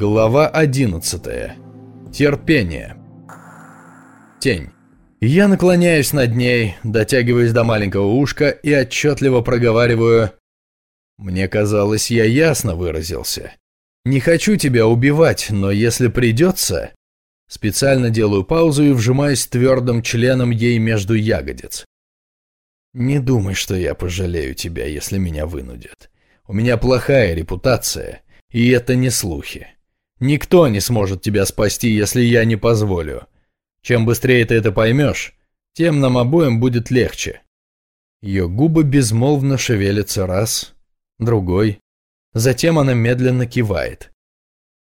Глава 11. Терпение. Тень. Я наклоняюсь над ней, дотягиваюсь до маленького ушка и отчетливо проговариваю «Мне казалось, я ясно выразился. Не хочу тебя убивать, но если придется...» Специально делаю паузу и вжимаюсь твердым членом ей между ягодиц. «Не думай, что я пожалею тебя, если меня вынудят. У меня плохая репутация, и это не слухи. Никто не сможет тебя спасти, если я не позволю. Чем быстрее ты это поймешь, тем нам обоим будет легче. Ее губы безмолвно шевелятся раз, другой. Затем она медленно кивает.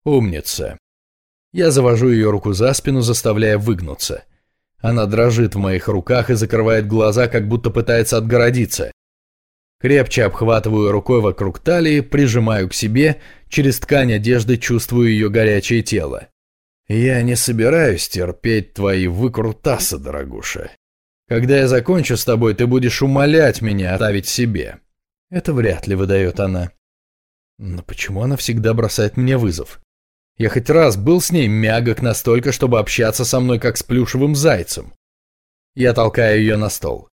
Умница. Я завожу ее руку за спину, заставляя выгнуться. Она дрожит в моих руках и закрывает глаза, как будто пытается отгородиться. Крепче обхватываю рукой вокруг талии, прижимаю к себе, через ткань одежды чувствую ее горячее тело. «Я не собираюсь терпеть твои выкрутасы, дорогуша. Когда я закончу с тобой, ты будешь умолять меня оставить себе». Это вряд ли выдает она. Но почему она всегда бросает мне вызов? Я хоть раз был с ней мягок настолько, чтобы общаться со мной как с плюшевым зайцем. Я толкаю ее на стол.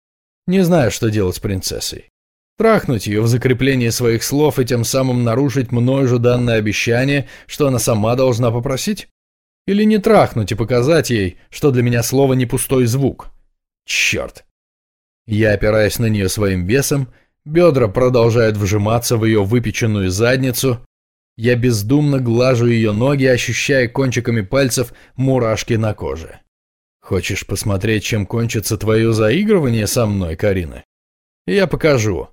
Не знаю, что делать с принцессой. Трахнуть ее в закреплении своих слов и тем самым нарушить мною же данное обещание, что она сама должна попросить? Или не трахнуть и показать ей, что для меня слово не пустой звук? Черт. Я опираюсь на нее своим весом, бедра продолжают вжиматься в ее выпеченную задницу. Я бездумно глажу ее ноги, ощущая кончиками пальцев мурашки на коже. Хочешь посмотреть, чем кончится твое заигрывание со мной, Карина? Я покажу.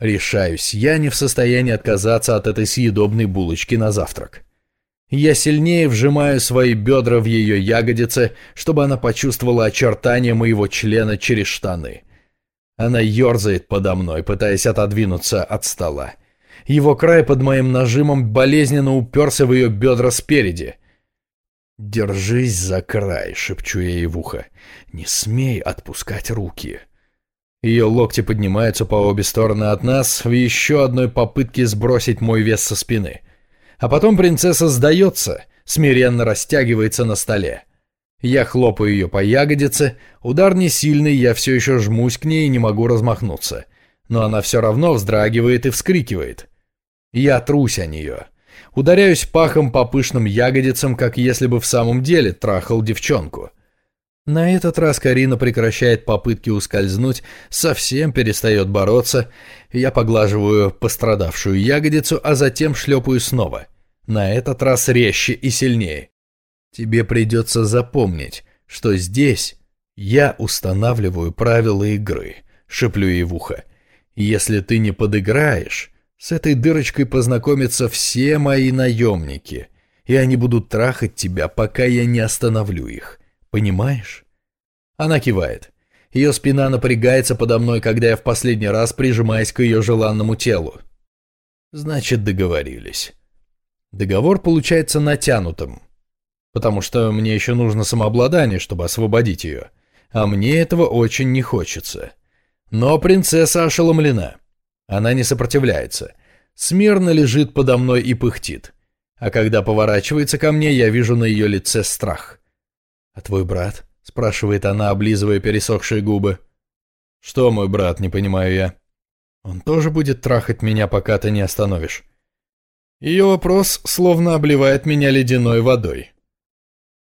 Решаюсь, я не в состоянии отказаться от этой съедобной булочки на завтрак. Я сильнее вжимаю свои бедра в ее ягодицы, чтобы она почувствовала очертания моего члена через штаны. Она ерзает подо мной, пытаясь отодвинуться от стола. Его край под моим нажимом болезненно уперся в ее бедра спереди. «Держись за край», — шепчу я ей в ухо. «Не смей отпускать руки». Ее локти поднимаются по обе стороны от нас в еще одной попытке сбросить мой вес со спины. А потом принцесса сдается, смиренно растягивается на столе. Я хлопаю ее по ягодице, удар не сильный, я все еще жмусь к ней и не могу размахнуться. Но она все равно вздрагивает и вскрикивает. Я трусь о нее. Ударяюсь пахом по пышным ягодицам, как если бы в самом деле трахал девчонку. На этот раз Карина прекращает попытки ускользнуть, совсем перестает бороться. Я поглаживаю пострадавшую ягодицу, а затем шлепаю снова. На этот раз резче и сильнее. Тебе придется запомнить, что здесь я устанавливаю правила игры, шеплю ей в ухо. Если ты не подыграешь, с этой дырочкой познакомятся все мои наемники, и они будут трахать тебя, пока я не остановлю их. Понимаешь? Она кивает. Ее спина напрягается подо мной, когда я в последний раз прижимаюсь к ее желанному телу. Значит, договорились. Договор получается натянутым, потому что мне еще нужно самообладание, чтобы освободить ее, а мне этого очень не хочется. Но принцесса ошеломлена. Она не сопротивляется. Смирно лежит подо мной и пыхтит. А когда поворачивается ко мне, я вижу на ее лице страх. «А твой брат?» — спрашивает она, облизывая пересохшие губы. «Что мой брат, не понимаю я?» «Он тоже будет трахать меня, пока ты не остановишь». Ее вопрос словно обливает меня ледяной водой.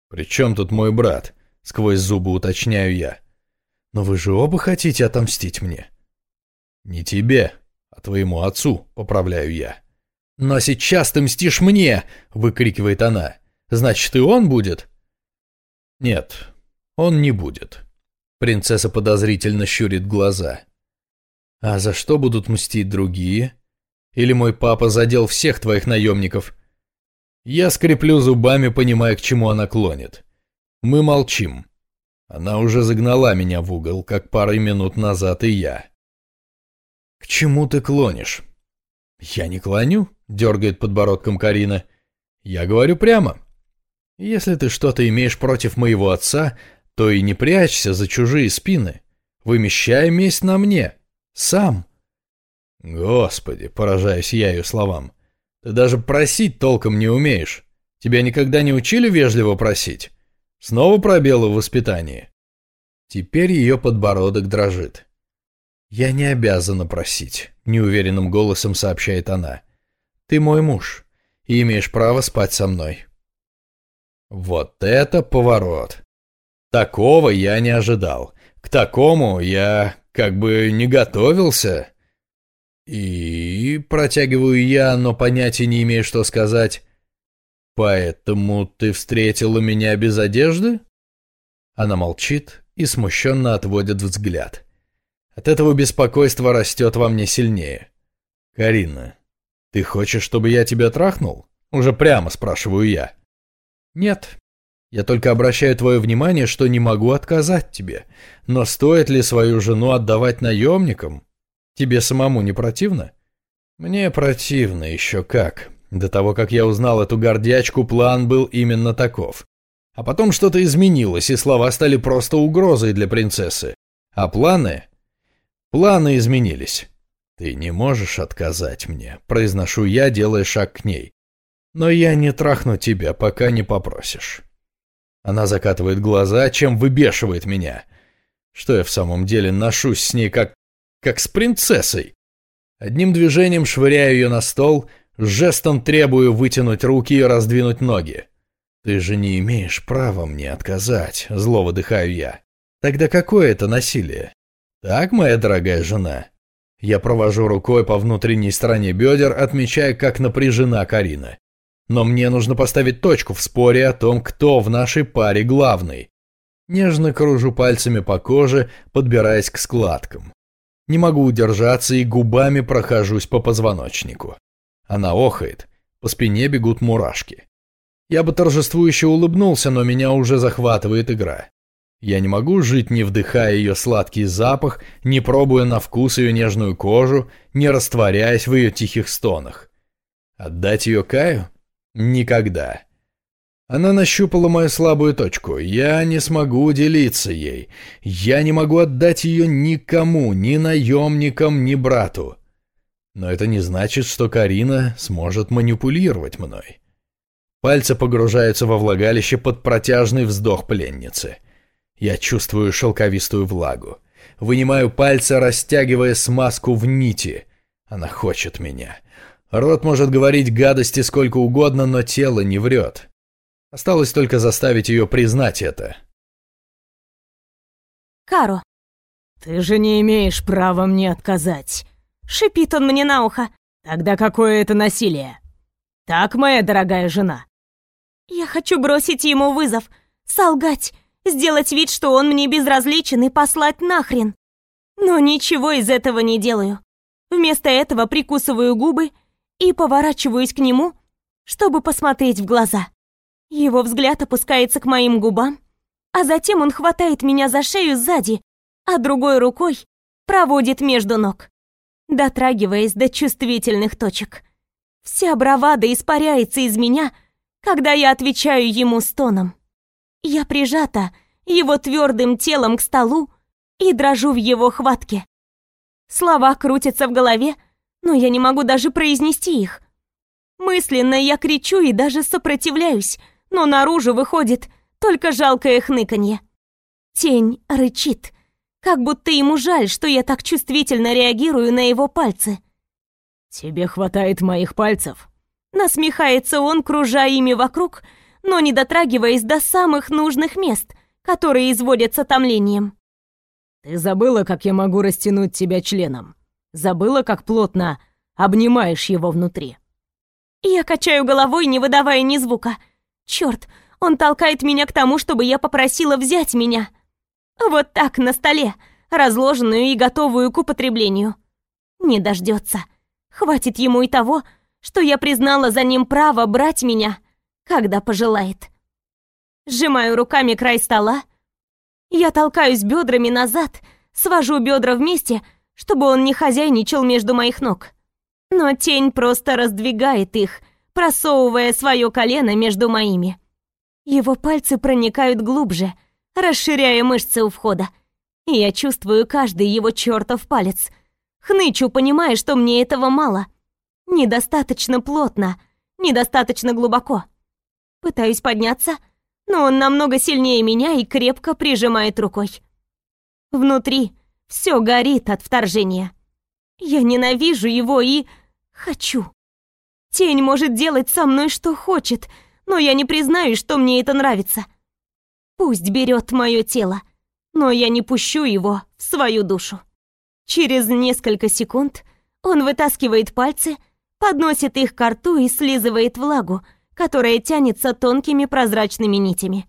«При чем тут мой брат?» — сквозь зубы уточняю я. «Но вы же оба хотите отомстить мне?» «Не тебе, а твоему отцу», — поправляю я. «Но сейчас ты мстишь мне!» — выкрикивает она. «Значит, и он будет?» Нет, он не будет. Принцесса подозрительно щурит глаза. А за что будут мстить другие? Или мой папа задел всех твоих наемников? Я скреплю зубами, понимая, к чему она клонит. Мы молчим. Она уже загнала меня в угол, как пару минут назад и я. «К чему ты клонишь?» «Я не клоню», — дергает подбородком Карина. «Я говорю прямо. Если ты что-то имеешь против моего отца, то и не прячься за чужие спины. Вымещай месть на мне. Сам. Господи, поражаюсь я ее словам. Ты даже просить толком не умеешь. Тебя никогда не учили вежливо просить? Снова пробелы в воспитании?» Теперь ее подбородок дрожит. «Я не обязана просить», — неуверенным голосом сообщает она. «Ты мой муж и имеешь право спать со мной». Вот это поворот. Такого я не ожидал. К такому я как бы не готовился. И протягиваю я, но понятия не имею, что сказать. Поэтому ты встретила меня без одежды? Она молчит и смущенно отводит взгляд. От этого беспокойство растет во мне сильнее. Карина, ты хочешь, чтобы я тебя трахнул? Уже прямо спрашиваю я. Нет, я только обращаю твое внимание, что не могу отказать тебе. Но стоит ли свою жену отдавать наемникам? Тебе самому не противно? Мне противно еще как. До того, как я узнал эту гордячку, план был именно таков. А потом что-то изменилось, и слова стали просто угрозой для принцессы. А планы? Планы изменились. «Ты не можешь отказать мне», — произношу я, делая шаг к ней. «Но я не трахну тебя, пока не попросишь». Она закатывает глаза, чем выбешивает меня. Что я в самом деле ношусь с ней как... как с принцессой? Одним движением швыряю ее на стол, жестом требую вытянуть руки и раздвинуть ноги. «Ты же не имеешь права мне отказать», — зло выдыхаю я. «Тогда какое это насилие?» «Так, моя дорогая жена?» Я провожу рукой по внутренней стороне бедер, отмечая, как напряжена Карина. Но мне нужно поставить точку в споре о том, кто в нашей паре главный. Нежно кружу пальцами по коже, подбираясь к складкам. Не могу удержаться и губами прохожусь по позвоночнику. Она охает, по спине бегут мурашки. Я бы торжествующе улыбнулся, но меня уже захватывает игра. Я не могу жить, не вдыхая ее сладкий запах, не пробуя на вкус ее нежную кожу, не растворяясь в ее тихих стонах. Отдать ее Каю? Никогда. Она нащупала мою слабую точку. Я не смогу делиться ей. Я не могу отдать ее никому, ни наемникам, ни брату. Но это не значит, что Карина сможет манипулировать мной. Пальцы погружаются во влагалище под протяжный вздох пленницы. Я чувствую шелковистую влагу. Вынимаю пальцы, растягивая смазку в нити. Она хочет меня. Рот может говорить гадости сколько угодно, но тело не врет. Осталось только заставить ее признать это. Каро, ты же не имеешь права мне отказать. Шипит он мне на ухо. Тогда какое это насилие? Так, моя дорогая жена? Я хочу бросить ему вызов, солгать, сделать вид, что он мне безразличен и послать нахрен. Но ничего из этого не делаю. Вместо этого прикусываю губы и поворачиваюсь к нему, чтобы посмотреть в глаза. Его взгляд опускается к моим губам, а затем он хватает меня за шею сзади, а другой рукой проводит между ног, дотрагиваясь до чувствительных точек. Вся бравада испаряется из меня, когда я отвечаю ему стоном. Я прижата его твердым телом к столу и дрожу в его хватке. Слова крутятся в голове, но я не могу даже произнести их. Мысленно я кричу и даже сопротивляюсь, но наружу выходит только жалкое хныканье. Тень рычит, как будто ему жаль, что я так чувствительно реагирую на его пальцы. «Тебе хватает моих пальцев?» Насмехается он, кружа ими вокруг, но не дотрагиваясь до самых нужных мест, которые изводятся томлением. «Ты забыла, как я могу растянуть тебя членом? Забыла, как плотно обнимаешь его внутри?» Я качаю головой, не выдавая ни звука. Черт, он толкает меня к тому, чтобы я попросила взять меня. Вот так, на столе, разложенную и готовую к употреблению. Не дождется. Хватит ему и того, что я признала за ним право брать меня, когда пожелает. Сжимаю руками край стола. Я толкаюсь бедрами назад, свожу бедра вместе, чтобы он не хозяйничал между моих ног. Но тень просто раздвигает их, просовывая свое колено между моими. Его пальцы проникают глубже, расширяя мышцы у входа. Я чувствую каждый его чертов палец. Хнычу, понимая, что мне этого мало. Недостаточно плотно, недостаточно глубоко. Пытаюсь подняться, но он намного сильнее меня и крепко прижимает рукой. Внутри все горит от вторжения. Я ненавижу его и хочу. Тень может делать со мной что хочет, но я не признаю, что мне это нравится. Пусть берет мое тело, но я не пущу его в свою душу. Через несколько секунд он вытаскивает пальцы, подносит их к рту и слизывает влагу, которая тянется тонкими прозрачными нитями.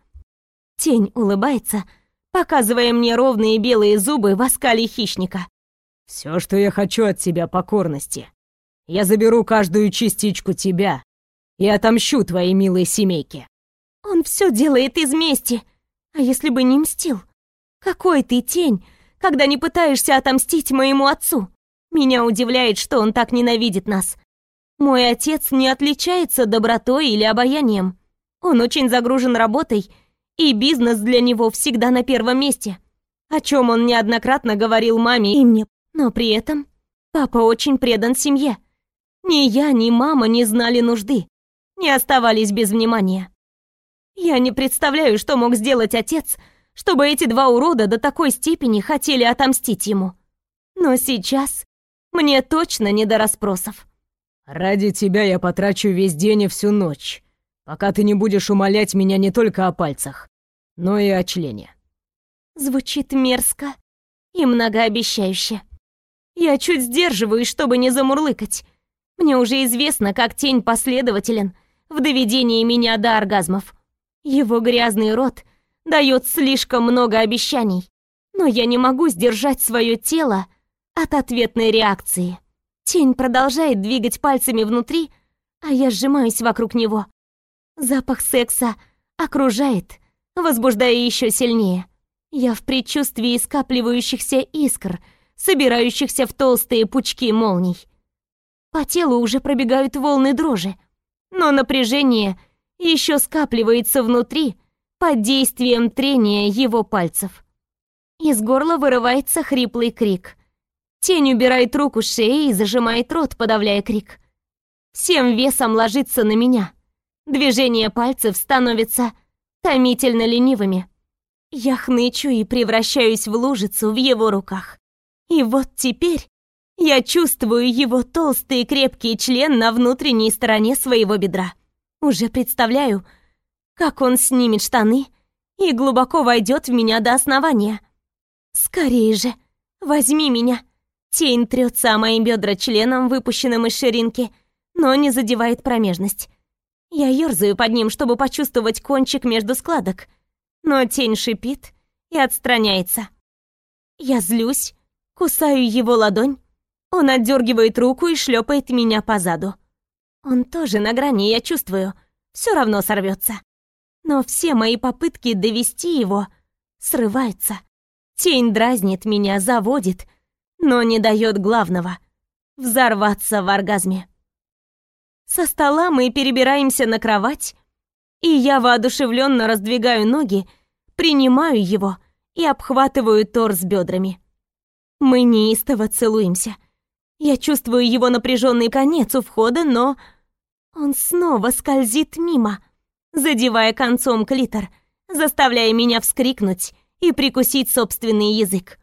Тень улыбается, показывая мне ровные белые зубы в оскале хищника. «Все, что я хочу от тебя, покорности. Я заберу каждую частичку тебя и отомщу твоей милой семейке». Он все делает из мести. А если бы не мстил? Какой ты тень, когда не пытаешься отомстить моему отцу? Меня удивляет, что он так ненавидит нас. Мой отец не отличается добротой или обаянием. Он очень загружен работой, и бизнес для него всегда на первом месте, о чем он неоднократно говорил маме и мне. Но при этом папа очень предан семье. Ни я, ни мама не знали нужды, не оставались без внимания. Я не представляю, что мог сделать отец, чтобы эти два урода до такой степени хотели отомстить ему. Но сейчас мне точно не до расспросов. Ради тебя я потрачу весь день и всю ночь, пока ты не будешь умолять меня не только о пальцах, но и о члене. Звучит мерзко и многообещающе. Я чуть сдерживаюсь, чтобы не замурлыкать. Мне уже известно, как тень последователен в доведении меня до оргазмов. Его грязный рот дает слишком много обещаний, но я не могу сдержать свое тело от ответной реакции. Тень продолжает двигать пальцами внутри, а я сжимаюсь вокруг него. Запах секса окружает, возбуждая еще сильнее. Я в предчувствии скапливающихся искр, собирающихся в толстые пучки молний. По телу уже пробегают волны дрожи, но напряжение еще скапливается внутри, под действием трения его пальцев. Из горла вырывается хриплый крик. Тень убирает руку с шеи и зажимает рот, подавляя крик. Всем весом ложится на меня. Движения пальцев становятся томительно ленивыми. Я хнычу и превращаюсь в лужицу в его руках. И вот теперь я чувствую его толстый и крепкий член на внутренней стороне своего бедра. Уже представляю, как он снимет штаны и глубоко войдет в меня до основания. Скорее же, возьми меня. Тень трется о мои бедра членом, выпущенным из ширинки, но не задевает промежность. Я ерзаю под ним, чтобы почувствовать кончик между складок, но тень шипит и отстраняется. Я злюсь, кусаю его ладонь, он отдергивает руку и шлепает меня по заду. Он тоже на грани, я чувствую, все равно сорвется но все мои попытки довести его срываются. Тень дразнит меня, заводит, но не дает главного — взорваться в оргазме. Со стола мы перебираемся на кровать, и я воодушевленно раздвигаю ноги, принимаю его и обхватываю торс бедрами. Мы неистово целуемся. Я чувствую его напряженный конец у входа, но он снова скользит мимо — задевая концом клитор, заставляя меня вскрикнуть и прикусить собственный язык.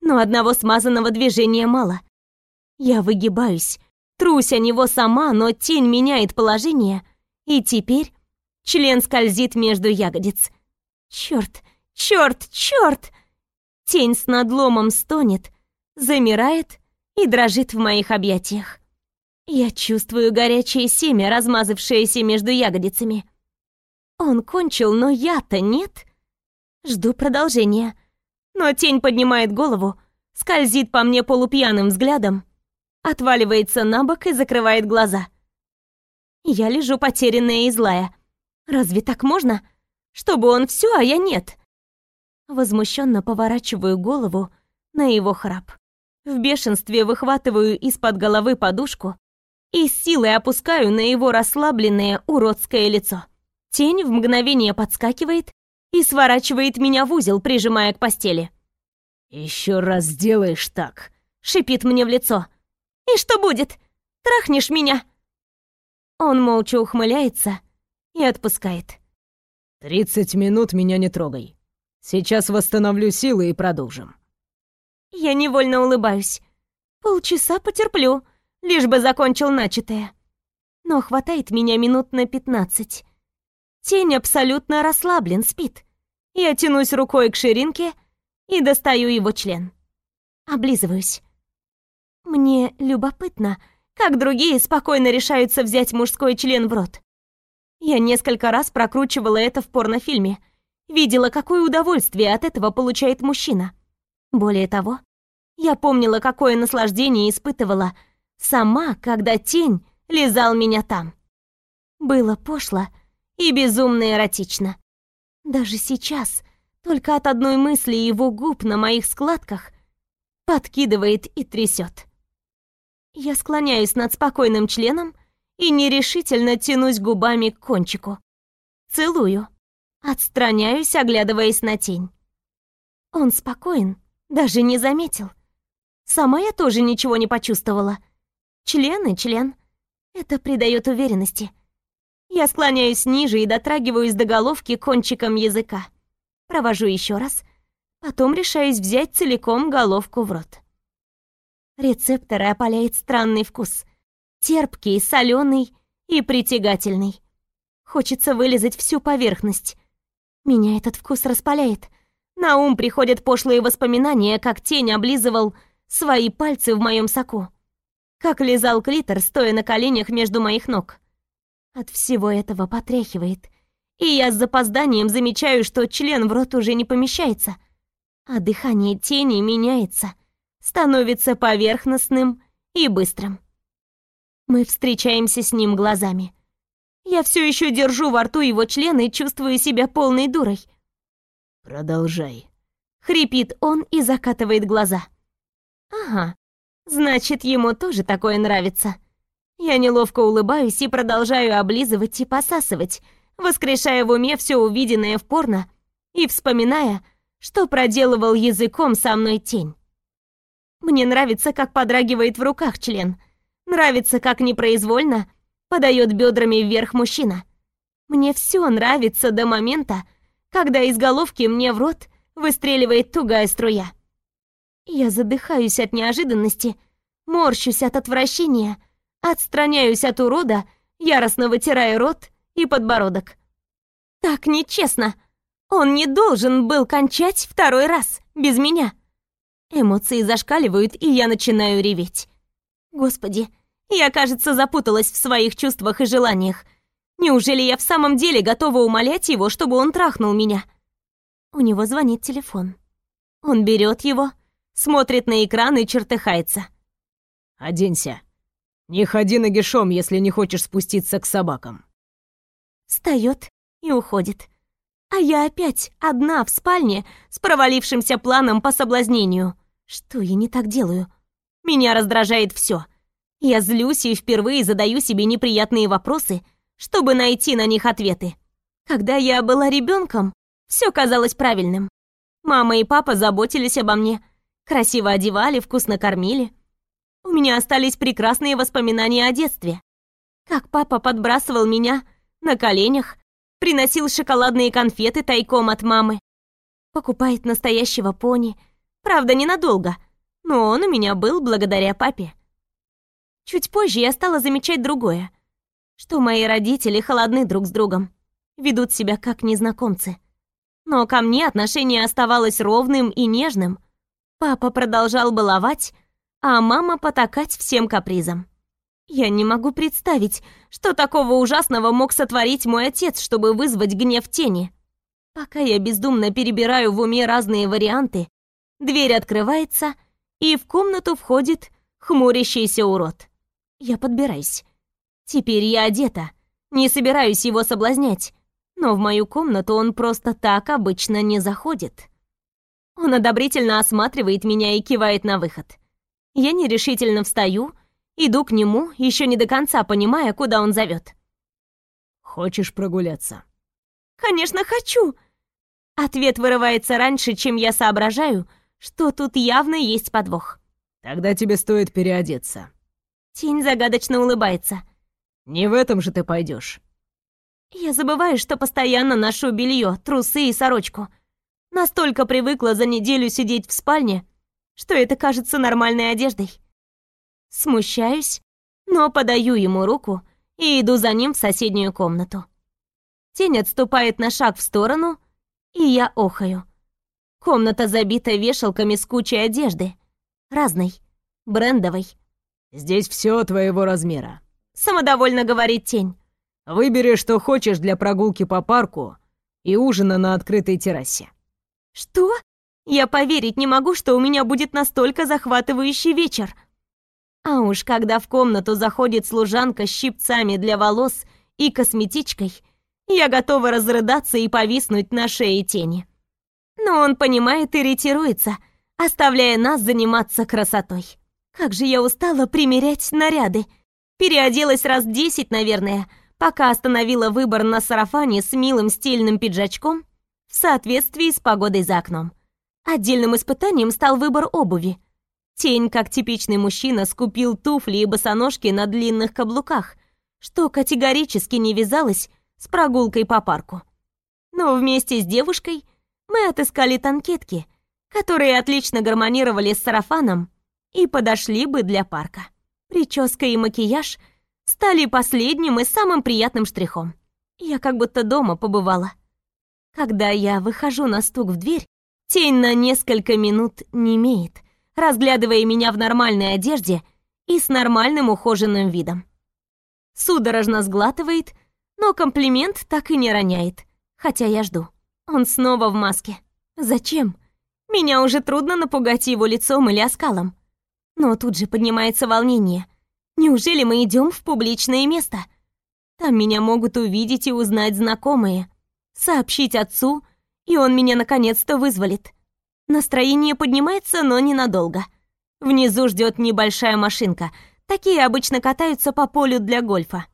Но одного смазанного движения мало. Я выгибаюсь, трусь о него сама, но тень меняет положение, и теперь член скользит между ягодиц. Черт, черт, черт! Тень с надломом стонет, замирает и дрожит в моих объятиях. Я чувствую горячее семя, размазавшееся между ягодицами. Он кончил, но я-то нет. Жду продолжения. Но тень поднимает голову, скользит по мне полупьяным взглядом, отваливается на бок и закрывает глаза. Я лежу потерянная и злая. Разве так можно? Чтобы он все, а я нет. Возмущенно поворачиваю голову на его храп. В бешенстве выхватываю из-под головы подушку и с силой опускаю на его расслабленное уродское лицо. Тень в мгновение подскакивает и сворачивает меня в узел, прижимая к постели. «Еще раз сделаешь так», — шипит мне в лицо. «И что будет? Трахнешь меня?» Он молча ухмыляется и отпускает. «Тридцать минут меня не трогай. Сейчас восстановлю силы и продолжим». Я невольно улыбаюсь. Полчаса потерплю, лишь бы закончил начатое. Но хватает меня минут на пятнадцать. Тень абсолютно расслаблен, спит. Я тянусь рукой к ширинке и достаю его член. Облизываюсь. Мне любопытно, как другие спокойно решаются взять мужской член в рот. Я несколько раз прокручивала это в порнофильме. Видела, какое удовольствие от этого получает мужчина. Более того, я помнила, какое наслаждение испытывала сама, когда тень лизал меня там. Было пошло и безумно эротично. Даже сейчас, только от одной мысли его губ на моих складках подкидывает и трясет. Я склоняюсь над спокойным членом и нерешительно тянусь губами к кончику. Целую. Отстраняюсь, оглядываясь на тень. Он спокоен, даже не заметил. Сама я тоже ничего не почувствовала. Член и член. Это придает уверенности. Я склоняюсь ниже и дотрагиваюсь до головки кончиком языка. Провожу еще раз, потом решаюсь взять целиком головку в рот. Рецепторы опаляет странный вкус. Терпкий, соленый и притягательный. Хочется вылезать всю поверхность. Меня этот вкус распаляет. На ум приходят пошлые воспоминания, как тень облизывал свои пальцы в моем соку. Как лизал клитор, стоя на коленях между моих ног. От всего этого потряхивает. И я с запозданием замечаю, что член в рот уже не помещается. А дыхание тени меняется. Становится поверхностным и быстрым. Мы встречаемся с ним глазами. Я все еще держу во рту его член и чувствую себя полной дурой. «Продолжай», — хрипит он и закатывает глаза. «Ага, значит, ему тоже такое нравится». Я неловко улыбаюсь и продолжаю облизывать и посасывать, воскрешая в уме все увиденное в порно и вспоминая, что проделывал языком со мной тень. Мне нравится, как подрагивает в руках член. Нравится, как непроизвольно подает бедрами вверх мужчина. Мне все нравится до момента, когда из головки мне в рот выстреливает тугая струя. Я задыхаюсь от неожиданности, морщусь от отвращения, отстраняюсь от урода, яростно вытирая рот и подбородок. Так нечестно. Он не должен был кончать второй раз без меня. Эмоции зашкаливают, и я начинаю реветь. Господи, я, кажется, запуталась в своих чувствах и желаниях. Неужели я в самом деле готова умолять его, чтобы он трахнул меня? У него звонит телефон. Он берет его, смотрит на экран и чертыхается. «Оденься. Не ходи нагишом, если не хочешь спуститься к собакам». Встает и уходит. А я опять одна в спальне с провалившимся планом по соблазнению. Что я не так делаю? Меня раздражает все. Я злюсь и впервые задаю себе неприятные вопросы, чтобы найти на них ответы. Когда я была ребенком, все казалось правильным. Мама и папа заботились обо мне, красиво одевали, вкусно кормили. У меня остались прекрасные воспоминания о детстве. Как папа подбрасывал меня на коленях, приносил шоколадные конфеты тайком от мамы, покупает настоящего пони, правда, ненадолго, но он у меня был благодаря папе. Чуть позже я стала замечать другое, что мои родители холодны друг с другом, ведут себя как незнакомцы. Но ко мне отношение оставалось ровным и нежным, Папа продолжал баловать, а мама потакать всем капризам. Я не могу представить, что такого ужасного мог сотворить мой отец, чтобы вызвать гнев тени. Пока я бездумно перебираю в уме разные варианты, дверь открывается, и в комнату входит хмурящийся урод. Я подбираюсь. Теперь я одета, не собираюсь его соблазнять, но в мою комнату он просто так обычно не заходит. Он одобрительно осматривает меня и кивает на выход. Я нерешительно встаю, иду к нему, еще не до конца понимая, куда он зовет. «Хочешь прогуляться?» «Конечно, хочу!» Ответ вырывается раньше, чем я соображаю, что тут явно есть подвох. «Тогда тебе стоит переодеться». Тень загадочно улыбается. «Не в этом же ты пойдешь. Я забываю, что постоянно ношу белье, трусы и сорочку. Настолько привыкла за неделю сидеть в спальне, что это кажется нормальной одеждой. Смущаюсь, но подаю ему руку и иду за ним в соседнюю комнату. Тень отступает на шаг в сторону, и я охаю. Комната забита вешалками с кучей одежды. Разной, брендовой. «Здесь все твоего размера», — самодовольно говорит тень. «Выбери, что хочешь для прогулки по парку и ужина на открытой террасе». «Что? Я поверить не могу, что у меня будет настолько захватывающий вечер». А уж когда в комнату заходит служанка с щипцами для волос и косметичкой, я готова разрыдаться и повиснуть на шее тени. Но он понимает и ретируется, оставляя нас заниматься красотой. Как же я устала примерять наряды. Переоделась раз десять, наверное, пока остановила выбор на сарафане с милым стильным пиджачком в соответствии с погодой за окном. Отдельным испытанием стал выбор обуви. Тень, как типичный мужчина, скупил туфли и босоножки на длинных каблуках, что категорически не вязалось с прогулкой по парку. Но вместе с девушкой мы отыскали танкетки, которые отлично гармонировали с сарафаном и подошли бы для парка. Прическа и макияж стали последним и самым приятным штрихом. Я как будто дома побывала. Когда я выхожу на стук в дверь, тень на несколько минут не имеет, разглядывая меня в нормальной одежде и с нормальным ухоженным видом. Судорожно сглатывает — но комплимент так и не роняет, хотя я жду. Он снова в маске. Зачем? Меня уже трудно напугать его лицом или оскалом. Но тут же поднимается волнение. Неужели мы идем в публичное место? Там меня могут увидеть и узнать знакомые. Сообщить отцу, и он меня наконец-то вызволит. Настроение поднимается, но ненадолго. Внизу ждет небольшая машинка. Такие обычно катаются по полю для гольфа.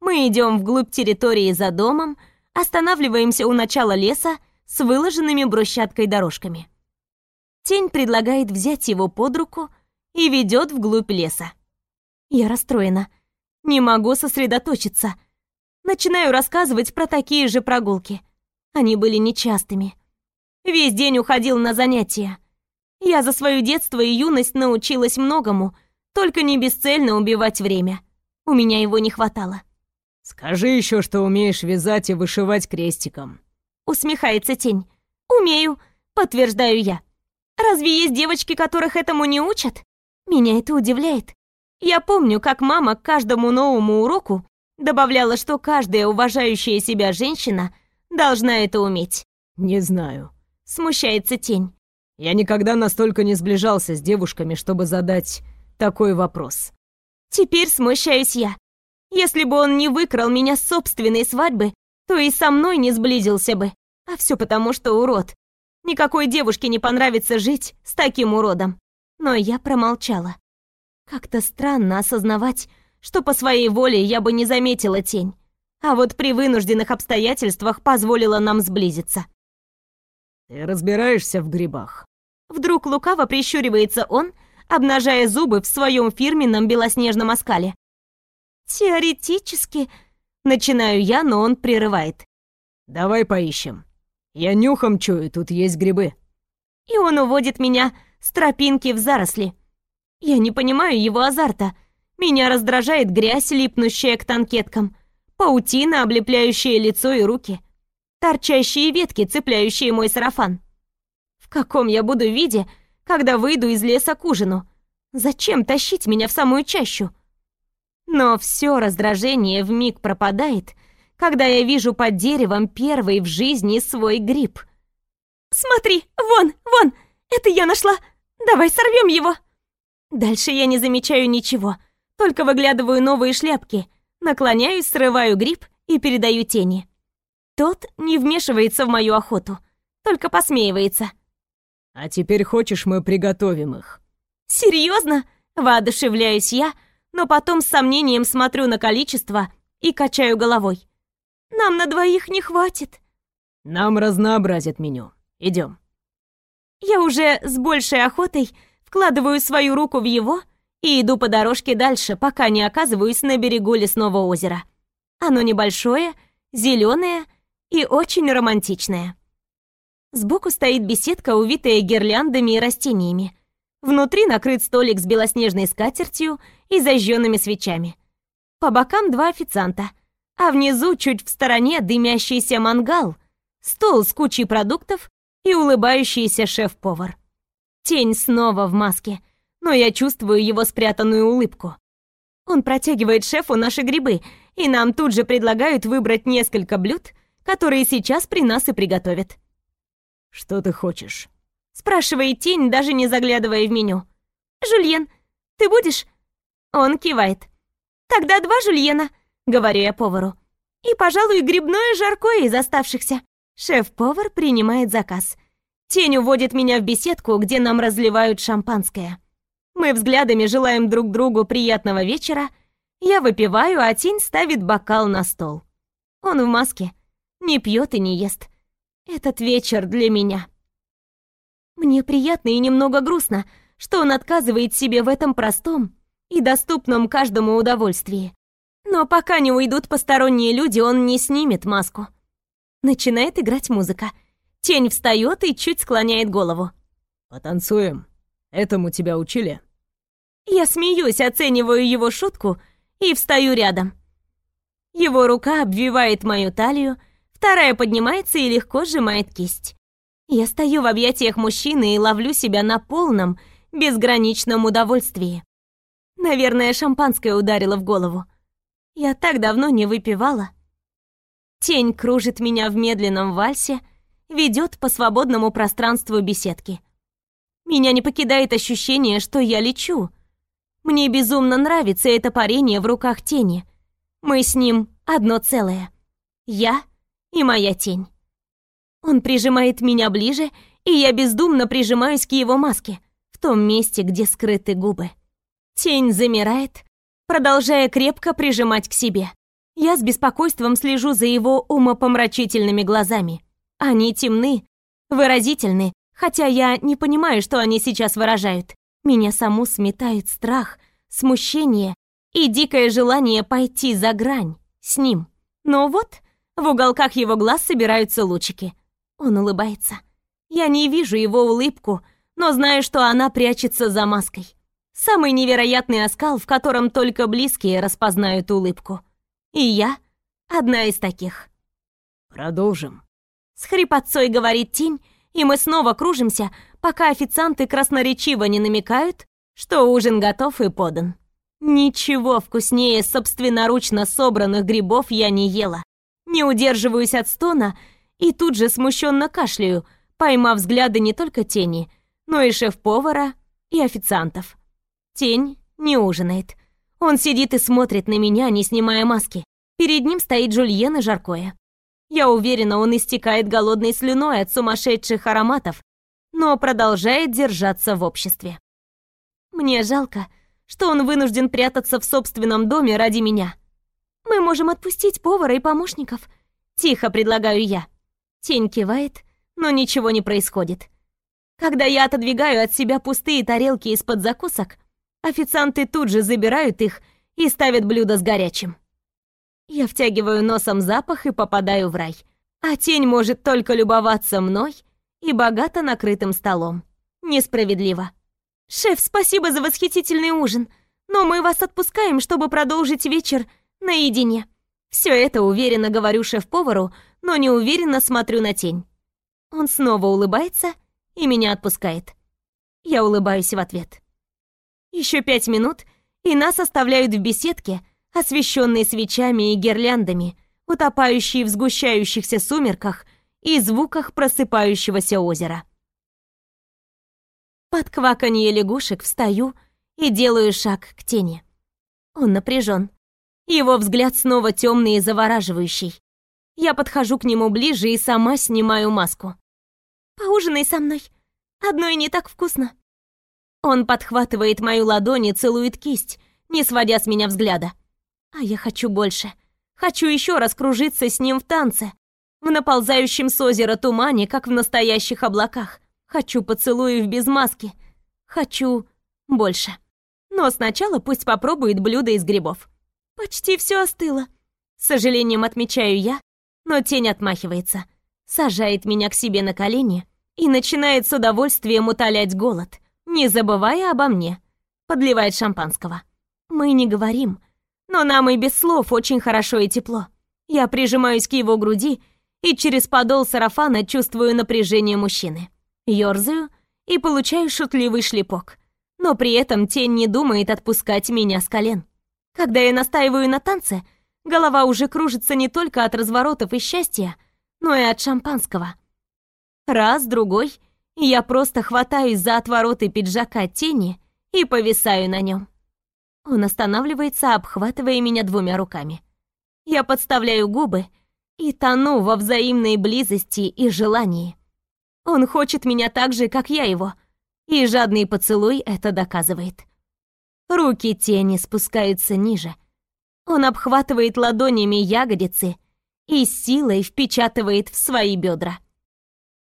Мы идем вглубь территории за домом, останавливаемся у начала леса с выложенными брусчаткой дорожками. Тень предлагает взять его под руку и ведет вглубь леса. Я расстроена. Не могу сосредоточиться. Начинаю рассказывать про такие же прогулки. Они были нечастыми. Весь день уходил на занятия. Я за свое детство и юность научилась многому, только не бесцельно убивать время. У меня его не хватало. «Скажи еще, что умеешь вязать и вышивать крестиком». Усмехается тень. «Умею», подтверждаю я. «Разве есть девочки, которых этому не учат?» Меня это удивляет. Я помню, как мама к каждому новому уроку добавляла, что каждая уважающая себя женщина должна это уметь. «Не знаю», — смущается тень. «Я никогда настолько не сближался с девушками, чтобы задать такой вопрос». Теперь смущаюсь я. Если бы он не выкрал меня с собственной свадьбы, то и со мной не сблизился бы. А все потому, что урод. Никакой девушке не понравится жить с таким уродом. Но я промолчала. Как-то странно осознавать, что по своей воле я бы не заметила тень. А вот при вынужденных обстоятельствах позволила нам сблизиться. «Ты разбираешься в грибах?» Вдруг лукаво прищуривается он, обнажая зубы в своем фирменном белоснежном оскале. «Теоретически...» Начинаю я, но он прерывает. «Давай поищем. Я нюхом чую, тут есть грибы». И он уводит меня с тропинки в заросли. Я не понимаю его азарта. Меня раздражает грязь, липнущая к танкеткам, паутина, облепляющая лицо и руки, торчащие ветки, цепляющие мой сарафан. В каком я буду виде, когда выйду из леса к ужину? Зачем тащить меня в самую чащу? Но все раздражение в миг пропадает, когда я вижу под деревом первый в жизни свой гриб. «Смотри, вон, вон, это я нашла! Давай сорвем его!» Дальше я не замечаю ничего, только выглядываю новые шляпки, наклоняюсь, срываю гриб и передаю тени. Тот не вмешивается в мою охоту, только посмеивается. «А теперь хочешь, мы приготовим их?» «Серьезно?» — воодушевляюсь я — но потом с сомнением смотрю на количество и качаю головой. Нам на двоих не хватит. Нам разнообразит меню. Идем. Я уже с большей охотой вкладываю свою руку в его и иду по дорожке дальше, пока не оказываюсь на берегу лесного озера. Оно небольшое, зеленая и очень романтичная. Сбоку стоит беседка, увитая гирляндами и растениями. Внутри накрыт столик с белоснежной скатертью и зажженными свечами. По бокам два официанта, а внизу, чуть в стороне, дымящийся мангал, стол с кучей продуктов и улыбающийся шеф-повар. Тень снова в маске, но я чувствую его спрятанную улыбку. Он протягивает шефу наши грибы, и нам тут же предлагают выбрать несколько блюд, которые сейчас при нас и приготовят. «Что ты хочешь?» Спрашивает тень, даже не заглядывая в меню. «Жульен, ты будешь?» Он кивает. «Тогда два жульена», — говорю я повару. «И, пожалуй, грибное жаркое из оставшихся». Шеф-повар принимает заказ. Тень уводит меня в беседку, где нам разливают шампанское. Мы взглядами желаем друг другу приятного вечера. Я выпиваю, а тень ставит бокал на стол. Он в маске, не пьет и не ест. Этот вечер для меня. Мне приятно и немного грустно, что он отказывает себе в этом простом и доступном каждому удовольствии. Но пока не уйдут посторонние люди, он не снимет маску. Начинает играть музыка. Тень встает и чуть склоняет голову. «Потанцуем. Этому тебя учили?» Я смеюсь, оцениваю его шутку и встаю рядом. Его рука обвивает мою талию, вторая поднимается и легко сжимает кисть. Я стою в объятиях мужчины и ловлю себя на полном, безграничном удовольствии. Наверное, шампанское ударило в голову. Я так давно не выпивала. Тень кружит меня в медленном вальсе, ведет по свободному пространству беседки. Меня не покидает ощущение, что я лечу, мне безумно нравится это парение в руках тени. Мы с ним одно целое. Я и моя тень. Он прижимает меня ближе, и я бездумно прижимаюсь к его маске, в том месте, где скрыты губы. Тень замирает, продолжая крепко прижимать к себе. Я с беспокойством слежу за его умопомрачительными глазами. Они темны, выразительны, хотя я не понимаю, что они сейчас выражают. Меня саму сметает страх, смущение и дикое желание пойти за грань с ним. Но вот в уголках его глаз собираются лучики. Он улыбается. Я не вижу его улыбку, но знаю, что она прячется за маской. Самый невероятный оскал, в котором только близкие распознают улыбку. И я одна из таких. «Продолжим», — с хрипотцой говорит тень, и мы снова кружимся, пока официанты красноречиво не намекают, что ужин готов и подан. Ничего вкуснее собственноручно собранных грибов я не ела. Не удерживаюсь от стона и тут же смущенно кашляю, поймав взгляды не только тени, но и шеф-повара и официантов. Тень не ужинает. Он сидит и смотрит на меня, не снимая маски. Перед ним стоит Жульен и жаркое. Я уверена, он истекает голодной слюной от сумасшедших ароматов, но продолжает держаться в обществе. Мне жалко, что он вынужден прятаться в собственном доме ради меня. Мы можем отпустить повара и помощников. Тихо предлагаю я. Тень кивает, но ничего не происходит. Когда я отодвигаю от себя пустые тарелки из-под закусок, официанты тут же забирают их и ставят блюдо с горячим. Я втягиваю носом запах и попадаю в рай. А тень может только любоваться мной и богато накрытым столом. Несправедливо. «Шеф, спасибо за восхитительный ужин, но мы вас отпускаем, чтобы продолжить вечер наедине». Все это уверенно говорю шеф-повару, но не уверенно смотрю на тень. Он снова улыбается и меня отпускает. Я улыбаюсь в ответ. Еще пять минут, и нас оставляют в беседке, освещенной свечами и гирляндами, утопающей в сгущающихся сумерках и звуках просыпающегося озера. Под кваканье лягушек встаю и делаю шаг к тени. Он напряжен. Его взгляд снова темный и завораживающий. Я подхожу к нему ближе и сама снимаю маску. «Поужинай со мной. Одной не так вкусно». Он подхватывает мою ладонь и целует кисть, не сводя с меня взгляда. А я хочу больше. Хочу еще раз кружиться с ним в танце, в наползающем с озера тумане, как в настоящих облаках. Хочу поцелуев без маски. Хочу больше. Но сначала пусть попробует блюдо из грибов. Почти все остыло. С сожалением отмечаю я, Но тень отмахивается, сажает меня к себе на колени и начинает с удовольствием утолять голод, не забывая обо мне. Подливает шампанского. Мы не говорим, но нам и без слов очень хорошо и тепло. Я прижимаюсь к его груди и через подол сарафана чувствую напряжение мужчины. Ёрзаю и получаю шутливый шлепок. Но при этом тень не думает отпускать меня с колен. Когда я настаиваю на танце, голова уже кружится не только от разворотов и счастья, но и от шампанского. Раз, другой, я просто хватаюсь за отвороты пиджака тени и повисаю на нем. Он останавливается, обхватывая меня двумя руками. Я подставляю губы и тону во взаимной близости и желании. Он хочет меня так же, как я его, и жадный поцелуй это доказывает. Руки тени спускаются ниже. Он обхватывает ладонями ягодицы и силой впечатывает в свои бедра.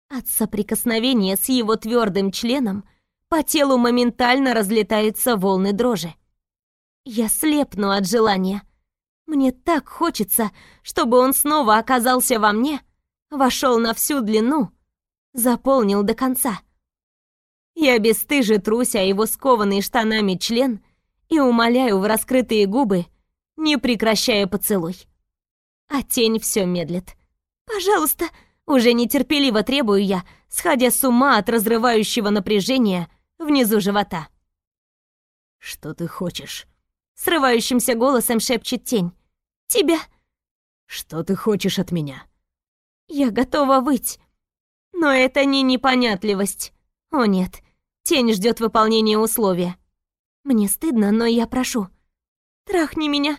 От соприкосновения с его твердым членом по телу моментально разлетаются волны дрожи. Я слепну от желания. Мне так хочется, чтобы он снова оказался во мне, вошел на всю длину, заполнил до конца. Я бесстыже трусь о его скованный штанами член и умоляю в раскрытые губы, не прекращая поцелуй. А тень все медлит. «Пожалуйста!» Уже нетерпеливо требую я, сходя с ума от разрывающего напряжения внизу живота. «Что ты хочешь?» Срывающимся голосом шепчет тень. «Тебя». «Что ты хочешь от меня?» Я готова выть. Но это не непонятливость. О нет, тень ждет выполнения условия. Мне стыдно, но я прошу. Трахни меня.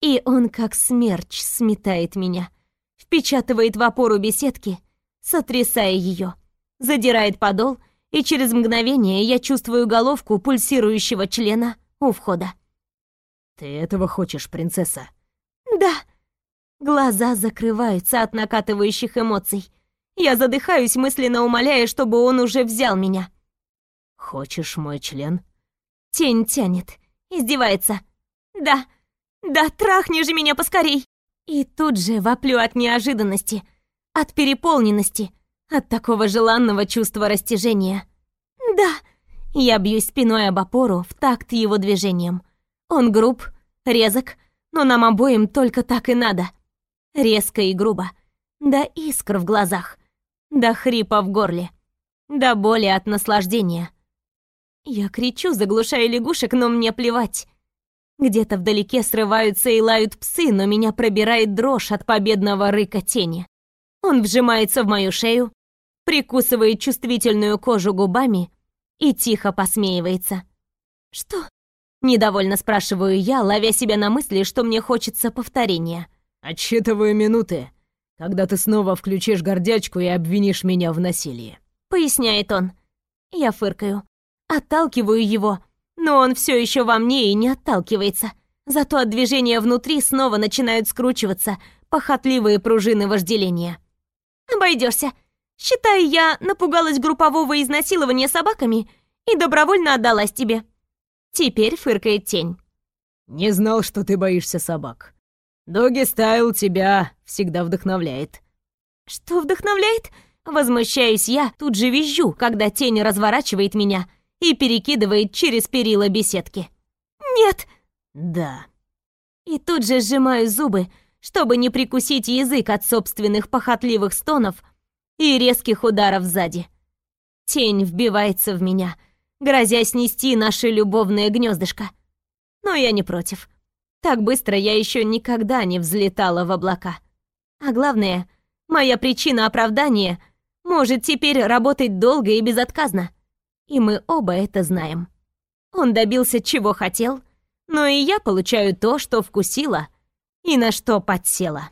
И он как смерч сметает меня впечатывает в опору беседки, сотрясая ее, задирает подол, и через мгновение я чувствую головку пульсирующего члена у входа. «Ты этого хочешь, принцесса?» «Да». Глаза закрываются от накатывающих эмоций. Я задыхаюсь, мысленно умоляя, чтобы он уже взял меня. «Хочешь мой член?» Тень тянет, издевается. «Да, да, трахни же меня поскорей!» И тут же воплю от неожиданности, от переполненности, от такого желанного чувства растяжения. «Да!» Я бьюсь спиной об опору в такт его движением. Он груб, резок, но нам обоим только так и надо. Резко и грубо. Да искр в глазах. Да хрипа в горле. Да боли от наслаждения. Я кричу, заглушая лягушек, но мне плевать. Где-то вдалеке срываются и лают псы, но меня пробирает дрожь от победного рыка тени. Он вжимается в мою шею, прикусывает чувствительную кожу губами и тихо посмеивается. «Что?» — недовольно спрашиваю я, ловя себя на мысли, что мне хочется повторения. «Отсчитываю минуты, когда ты снова включишь гордячку и обвинишь меня в насилии», — поясняет он. Я фыркаю, отталкиваю его, но он все еще во мне и не отталкивается. Зато от движения внутри снова начинают скручиваться похотливые пружины вожделения. Обойдешься. Считай, я напугалась группового изнасилования собаками и добровольно отдалась тебе. Теперь фыркает тень. Не знал, что ты боишься собак. Доги Стайл тебя всегда вдохновляет. Что вдохновляет? Возмущаюсь я, тут же визжу, когда тень разворачивает меня и перекидывает через перила беседки. «Нет!» «Да». И тут же сжимаю зубы, чтобы не прикусить язык от собственных похотливых стонов и резких ударов сзади. Тень вбивается в меня, грозя снести наше любовное гнездышко. Но я не против. Так быстро я еще никогда не взлетала в облака. А главное, моя причина оправдания может теперь работать долго и безотказно. И мы оба это знаем. Он добился чего хотел, но и я получаю то, что вкусила и на что подсела.